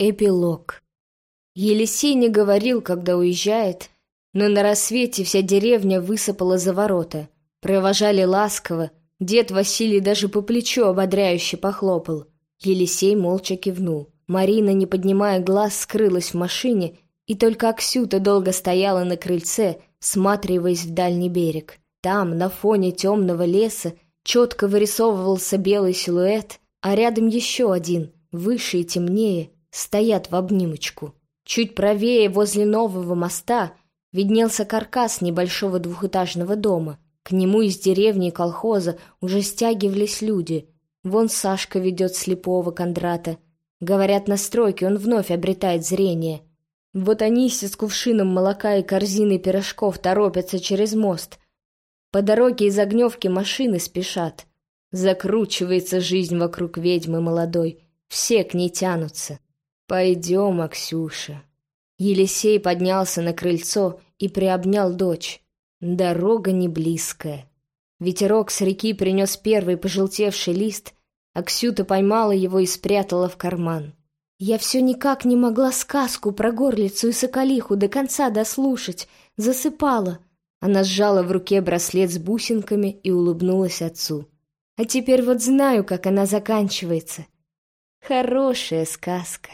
Эпилог. Елисей не говорил, когда уезжает, но на рассвете вся деревня высыпала за ворота. Провожали ласково, дед Василий даже по плечу ободряюще похлопал. Елисей молча кивнул. Марина, не поднимая глаз, скрылась в машине, и только Аксюта долго стояла на крыльце, всматриваясь в дальний берег. Там, на фоне темного леса, четко вырисовывался белый силуэт, а рядом еще один, выше и темнее, стоят в обнимочку. Чуть правее, возле нового моста, виднелся каркас небольшого двухэтажного дома. К нему из деревни и колхоза уже стягивались люди. Вон Сашка ведет слепого Кондрата. Говорят, на стройке он вновь обретает зрение. Вот Анися с кувшином молока и корзиной пирожков торопятся через мост. По дороге из огневки машины спешат. Закручивается жизнь вокруг ведьмы молодой. Все к ней тянутся. «Пойдем, Аксюша». Елисей поднялся на крыльцо и приобнял дочь. Дорога не близкая. Ветерок с реки принес первый пожелтевший лист, Аксюта поймала его и спрятала в карман. Я все никак не могла сказку про горлицу и соколиху до конца дослушать, засыпала. Она сжала в руке браслет с бусинками и улыбнулась отцу. А теперь вот знаю, как она заканчивается. Хорошая сказка.